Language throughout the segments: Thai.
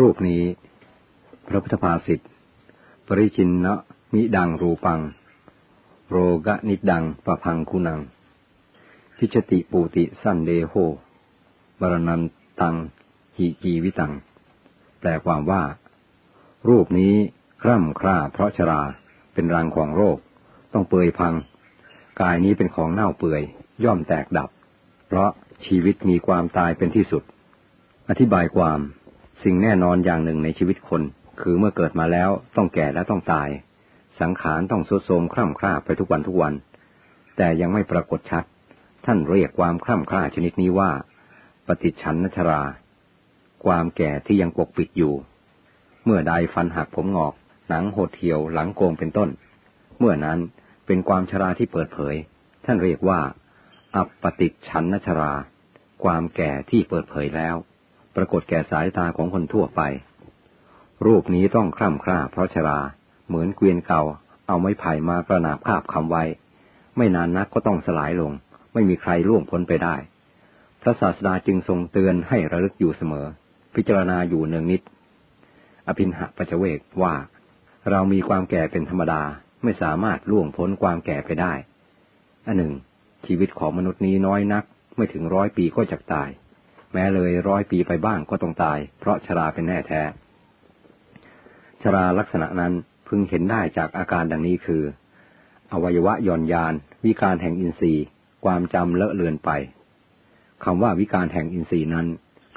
รูปนี้ พระพุทธภาษิตปริจินนะมิดังรูปัง โรกะนิดังปะพังคุนัง พิชติปูติสั้นเดโหบรนันตังหิจีวิตัง แปลความว่า รูปนี้คร่ำคร่าเพราะชราเป็นรังของโรค ต้องเปื่อยพัง กายนี้เป็นของเน่าเปื่อย ย่อมแตกดับ เพราะชีวิตมีความตายเป็นที่สุด อธิบายความ สิ่งแน่นอนอย่างหนึ่งในชีวิตคน คือเมื่อเกิดมาแล้วต้องแก่และต้องตาย สังขารต้องสุดโทมคร่ำคร่าไปทุกวันทุกวัน แต่ยังไม่ปรากฏชัด ท่านเรียกความคร่ำคร่าชนิดนี้ว่า ปฏิชันนชรา ความแก่ที่ยังปกปิดอยู่ เมื่อใดฟันหักผมงอก หนังหดเหี่ยวหลังโกงเป็นต้น เมื่อนั้นเป็นความชราที่เปิดเผย ท่านเรียกว่า อัปปฏิชันนชรา ความแก่ที่เปิดเผยแล้ว ปรากฏแก่สายตาของคนทั่วไป รูปนี้ต้องคร่ำคร่าเพราะชรา เหมือนเกวียนเก่า เอาไม้ไผ่มากระนาบคาบคำไว้ ไม่นานนักก็ต้องสลายลง ไม่มีใครล่วงพ้นไปได้ พระศาสดาจึงทรงเตือนให้ระลึกอยู่เสมอ พิจารณาอยู่เนืองนิด อภินหะปัจเวกว่า เรามีความแก่เป็นธรรมดาไม่สามารถล่วงพ้นความแก่ไปได้อันหนึ่งชีวิตของมนุษย์นี้น้อยนัก ไม่ถึงร้อยปีก็จะตาย แม้เลยร้อยปีไปบ้างก็ต้องตาย เพราะชราเป็นแน่แท้ ชราลักษณะนั้นพึงเห็นได้จากอาการดังนี้คือ อวัยวะย่อนยาน วิการแห่งอินทรีย์ ความจำเลอะเลือนไปคำว่าวิการแห่งอินทรีย์นั้น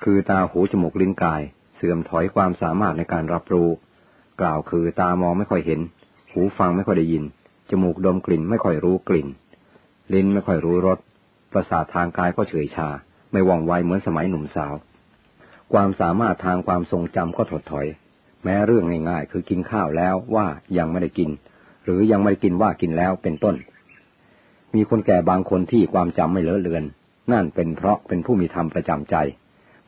คือตาหูจมูกลิ้นกาย เสื่อมถอยความสามารถในการรับรู้ กล่าวคือตามองไม่ค่อยเห็น หูฟังไม่ค่อยได้ยิน จมูกดมกลิ่นไม่ค่อยรู้กลิ่น ลิ้นไม่ค่อยรู้รสประสาททางกายก็เฉยชา ไม่ว่องไวเหมือนสมัยหนุ่มสาว ความสามารถทางความทรงจำก็ถดถอย แม้เรื่องง่ายๆ คือกินข้าวแล้วว่ายังไม่ได้กิน หรือยังไม่ได้กินว่ากินแล้วเป็นต้น มีคนแก่บางคนที่ความจำไม่เลอะเลือน นั่นเป็นเพราะเป็นผู้มีธรรมประจำใจ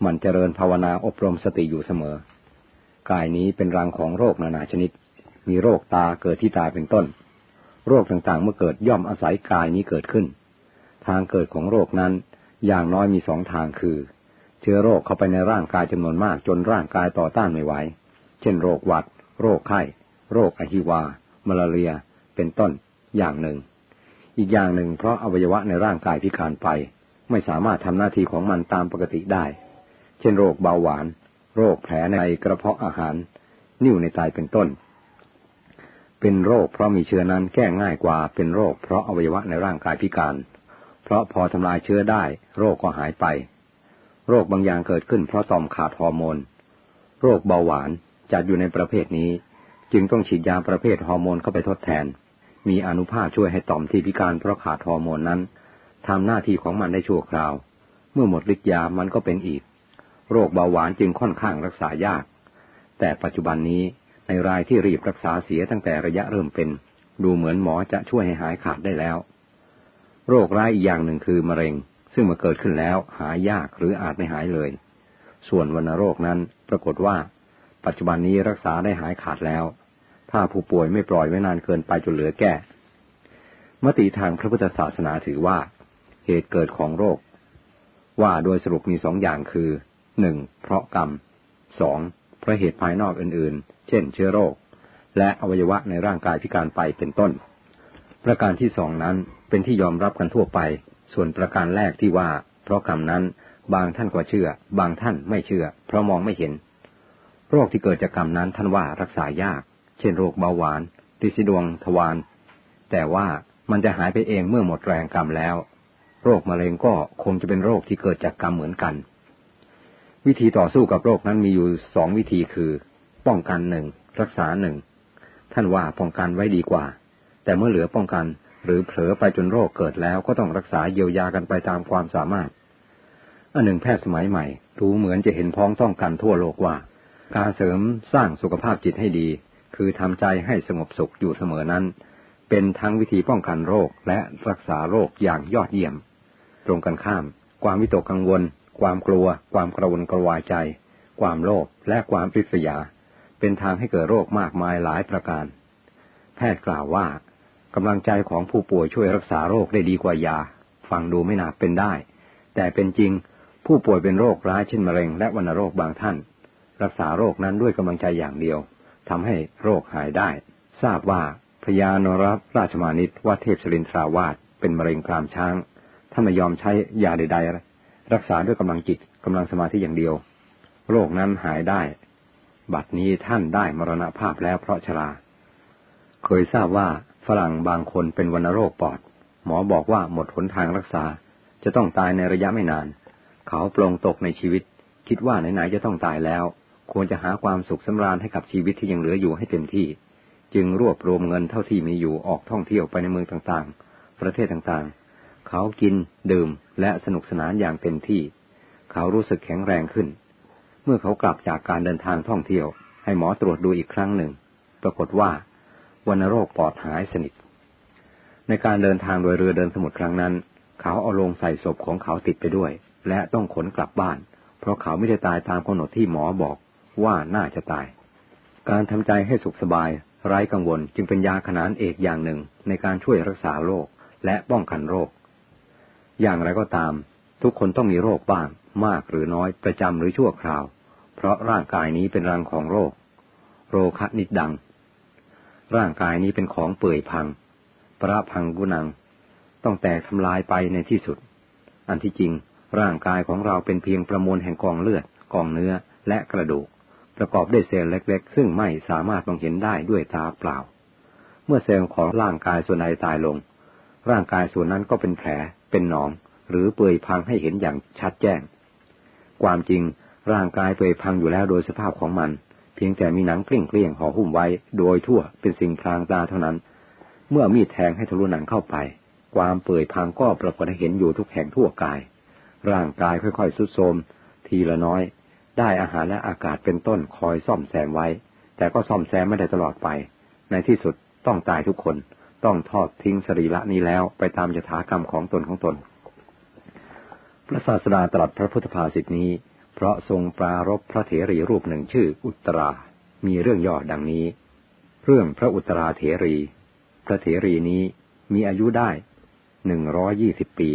มันเจริญภาวนาอบรมสติอยู่เสมอ กายนี้เป็นรังของโรคนานาชนิด มีโรคตาเกิดที่ตาเป็นต้น โรคต่างๆเมื่อเกิดย่อมอาศัยกายนี้เกิดขึ้น ทางเกิดของโรคนั้น อย่างน้อยมีสองทางคือ เชื้อโรคเข้าไปในร่างกายจำนวนมากจนร่างกายต่อต้านไม่ไหว เช่น โรคหวัด โรคไข้ โรคอหิวามาลาเรีย เป็นต้น อย่างหนึ่ง อีกอย่างหนึ่งเพราะอวัยวะในร่างกายพิการไป ไม่สามารถทำหน้าที่ของมันตามปกติได้ เช่น โรคเบาหวาน โรคแผลในกระเพาะอาหาร นิ่วในไตเป็นต้น เป็นโรคเพราะมีเชื้อนั้นแก้ง่ายกว่าเป็นโรคเพราะอวัยวะในร่างกายพิการ เพราะพอทำลายเชื้อได้ โรคก็หายไป โรคบางอย่างเกิดขึ้นเพราะต่อมขาดฮอร์โมน โรคเบาหวานจัดอยู่ในประเภทนี้ จึงต้องฉีดยาประเภทฮอร์โมนเข้าไปทดแทน มีอนุภาคช่วยให้ต่อมที่พิการเพราะขาดฮอร์โมนนั้นทำหน้าที่ของมันได้ชั่วคราว เมื่อหมดฤทธิ์ยามันก็เป็นอีก โรคเบาหวานจึงค่อนข้างรักษายาก แต่ปัจจุบันนี้ในรายที่รีบรักษาเสียตั้งแต่ระยะเริ่มเป็น ดูเหมือนหมอจะช่วยให้หายขาดได้แล้ว โรคร้ายอีกอย่างหนึ่งคือมะเร็ง ซึ่งมาเกิดขึ้นแล้วหายยากหรืออาจไม่หายเลย ส่วนวัณโรคนั้นปรากฏว่า ปัจจุบันนี้รักษาได้หายขาดแล้ว ถ้าผู้ป่วยไม่ปล่อยไว้นานเกินไปจนเหลือแก้มติทางพระพุทธศาสนาถือว่า เหตุเกิดของโรค ว่าโดยสรุปมีสองอย่างคือหนึ่งเพราะกรรมสองเพราะเหตุภายนอกอื่นๆ เช่น เชื้อโรค และอวัยวะในร่างกายพิการไปเป็นต้น ประการที่สองนั้นเป็นที่ยอมรับกันทั่วไป ส่วนประการแรกที่ว่า เพราะกรรมนั้นบางท่านก็เชื่อ บางท่านไม่เชื่อ เพราะมองไม่เห็น โรคที่เกิดจากกรรมนั้นท่านว่ารักษายาก เช่นโรคเบาหวานริซิดวงทวารแต่ว่ามันจะหายไปเองเมื่อหมดแรงกรรมแล้ว โรคมะเร็งก็คงจะเป็นโรคที่เกิดจากกรรมเหมือนกัน วิธีต่อสู้กับโรคนั้นมีอยู่สองวิธีคือ ป้องกันหนึ่งรักษาหนึ่งท่านว่าป้องกันไว้ดีกว่า แต่เมื่อเหลือป้องกัน หรือเผลอไปจนโรคเกิดแล้วก็ต้องรักษาเยียวยากันไปตามความสามารถอันหนึ่งแพทย์สมัยใหม่รู้เหมือนจะเห็นพ้องต้องกันทั่วโลกว่า การเสริมสร้างสุขภาพจิตให้ดี คือทำใจให้สงบสุขอยู่เสมอนั้น เป็นทั้งวิธีป้องกันโรคและรักษาโรคอย่างยอดเยี่ยม ตรงกันข้าม ความวิตกกังวล ความกลัว ความกระวนกระวายใจ ความโลภและความปริษยา เป็นทางให้เกิดโรคมากมายหลายประการ แพทย์กล่าวว่า กำลังใจของผู้ป่วยช่วยรักษาโรคได้ดีกว่ายา ฟังดูไม่น่าเป็นได้ แต่เป็นจริงผู้ป่วยเป็นโรคร้ายเช่นมะเร็งและวัณโรคบางท่าน รักษาโรคนั้นด้วยกำลังใจอย่างเดียวทำให้โรคหายได้ ทราบว่าพญานรับราชมานิตว่าเทพสรินทราวาสเป็นมะเร็งกรามช้างถ้าไม่ยอมใช้ยาใดๆ รักษาด้วยกำลังจิตกำลังสมาธิอย่างเดียว โรคนั้นหายได้ บัดนี้ท่านได้มรณภาพแล้วเพราะชรา เคยทราบว่าฝรั่งบางคนเป็นวัณโรคปอด หมอบอกว่าหมดหนทางรักษา จะต้องตายในระยะไม่นาน เขาปลงตกในชีวิต คิดว่าไหนๆจะต้องตายแล้ว ควรจะหาความสุขสำราญให้กับชีวิตที่ยังเหลืออยู่ให้เต็มที่ จึงรวบรวมเงินเท่าที่มีอยู่ออกท่องเที่ยวไปในเมืองต่างๆ ประเทศต่างๆ เขากิน ดื่มและสนุกสนานอย่างเต็มที่ เขารู้สึกแข็งแรงขึ้น เมื่อเขากลับจากการเดินทางท่องเที่ยว ให้หมอตรวจดูอีกครั้งหนึ่ง ปรากฏว่า วัณโรคปอดหายสนิท ในการเดินทางโดยเรือเดินสมุทรครั้งนั้น เขาเอาลงใส่ศพของเขาติดไปด้วย และต้องขนกลับบ้าน เพราะเขาไม่ได้ตายตามกำหนดที่หมอบอกว่าน่าจะตาย การทำใจให้สุขสบายไร้กังวลจึงเป็นยาขนานเอกอย่างหนึ่งในการช่วยรักษาโรคและป้องกันโรค อย่างไรก็ตาม ทุกคนต้องมีโรคบ้าง มากหรือน้อยประจำหรือชั่วคราว เพราะร่างกายนี้เป็นรังของโรค โรคะนิดดัง ร่างกายนี้เป็นของเปื่อยพัง ประพังกุนัง ต้องแตกทำลายไปในที่สุด อันที่จริงร่างกายของเราเป็นเพียงประมวลแห่งกองเลือด กองเนื้อ และกระดูก ประกอบด้วยเซลล์เล็ก ๆ ซึ่งไม่สามารถมองเห็นได้ด้วยตาเปล่า เมื่อเซลล์ของร่างกายส่วนใดตายลง ร่างกายส่วนนั้นก็เป็นแผล เป็นหนอง หรือเปื่อยพังให้เห็นอย่างชัดแจ้ง ความจริงร่างกายเปื่อยพังอยู่แล้วโดยสภาพของมัน พียงแต่มีหนังกลิ้งเกลี้ยงห่อหุ้มไว้ โดยทั่วเป็นสิ่งพรางตาเท่านั้น เมื่อมีดแทงให้ทะลุหนังเข้าไป ความเปื่อยพังก็ปรากฏให้เห็นอยู่ทุกแห่งทั่วกาย ร่างกายค่อยๆสุดโทมทีละน้อย ได้อาหารและอากาศเป็นต้นคอยซ่อมแซมไว้ แต่ก็ซ่อมแซมไม่ได้ตลอดไป ในที่สุดต้องตายทุกคนต้องทอดทิ้งสรีระนี้แล้วไปตามยถากรรมของตนของตน พระศาสดาตรัสพระพุทธภาษิตนี้ เพราะทรงปรารบพระเถรีรูปหนึ่งชื่ออุตรา มีเรื่องย่อดังนี้ เรื่องพระอุตราเถรี พระเถรีนี้มีอายุได้หนึ่งร้อยี่สิบปี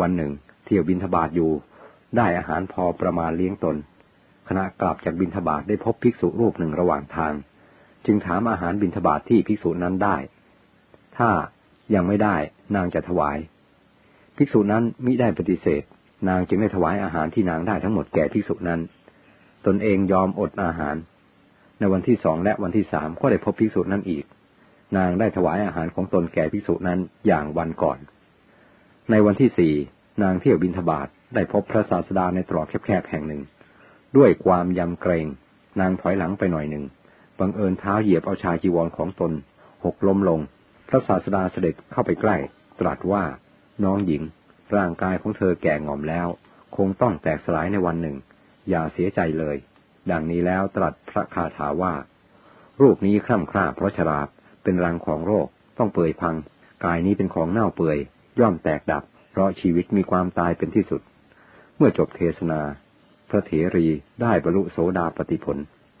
วันหนึ่ง เที่ยวบินทบาทอยู่ ได้อาหารพอประมาณเลี้ยงตน ขณะกลับจากบินทบาทได้พบภิกษุรูปหนึ่งระหว่างทาง จึงถามอาหารบินทบาทที่ภิกษุนั้นได้ ถ้ายังไม่ได้นางจะถวาย ภิกษุนั้นมิได้ปฏิเสธ นางจึงได้ถวายอาหารที่นางได้ทั้งหมดแก่ภิกษุนั้น ตนเองยอมอดอาหาร ในวันที่สองและวันที่สามก็ได้พบภิกษุนั้นอีก นางได้ถวายอาหารของตนแก่ภิกษุนั้นอย่างวันก่อน ในวันที่สี่นางเที่ยวบินทบาทได้พบพระศาสดาในตรอกแคบๆแห่งหนึ่ง ด้วยความยำเกรง นางถอยหลังไปหน่อยหนึ่งบังเอิญเท้าเหยียบเอาชายจีวรของตน หกล้มลง พระศาสดาเสด็จเข้าไปใกล้ ตรัสว่าน้องหญิง ร่างกายของเธอแก่งอมแล้ว คงต้องแตกสลายในวันหนึ่ง อย่าเสียใจเลย ดังนี้แล้วตรัสพระคาถาว่า รูปนี้คร่ำคร่าเพราะชราบเป็นรังของโรค ต้องเปื่อยพัง กายนี้เป็นของเน่าเปื่อย ย่อมแตกดับ เพราะชีวิตมีความตายเป็นที่สุด เมื่อจบเทศนา พระเถรีได้บรรลุโสดาปติผล